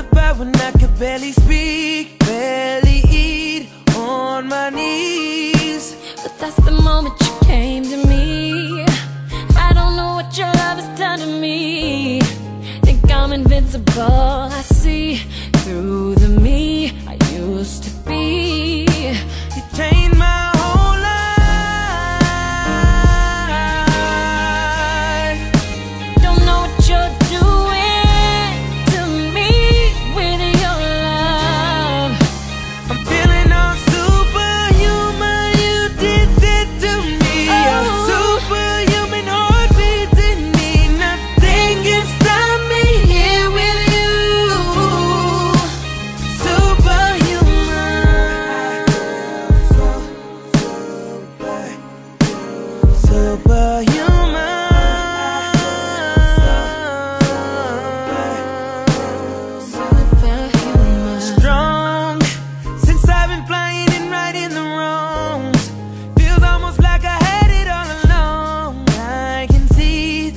about when I could barely speak, barely eat on my knees. But that's the moment you came to me. I don't know what your love has done to me. Think I'm invincible. I see through the me I used to be. You changed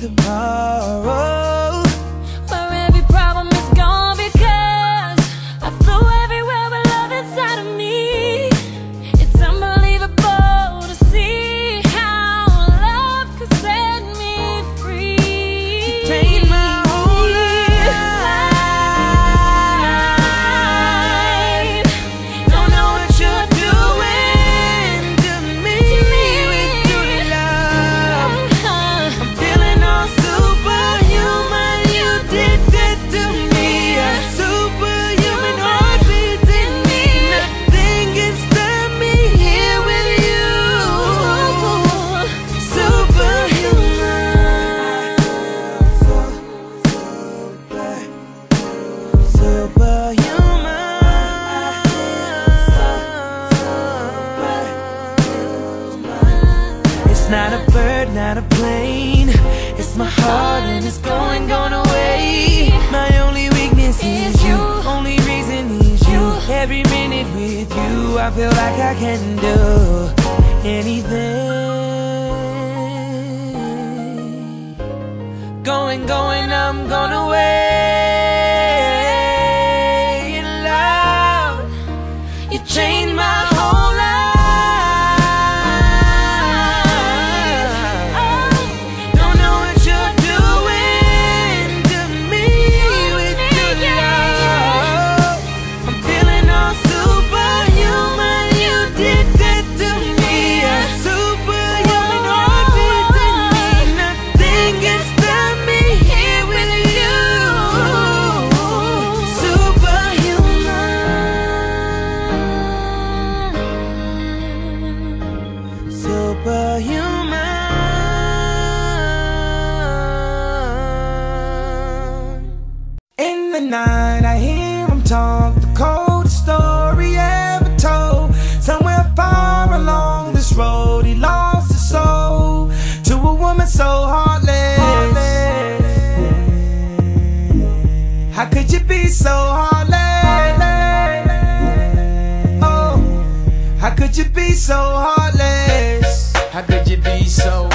see tomorrow. Not a plane. It's my heart and it's going, going away. My only weakness is you. Only reason is you. Every minute with you, I feel like I can do anything. Going, going, I'm going away in love. You changed my night, I hear him talk the coldest story ever told. Somewhere far along this road, he lost his soul to a woman so heartless. How could you be so heartless? Oh, how could you be so heartless? How could you be so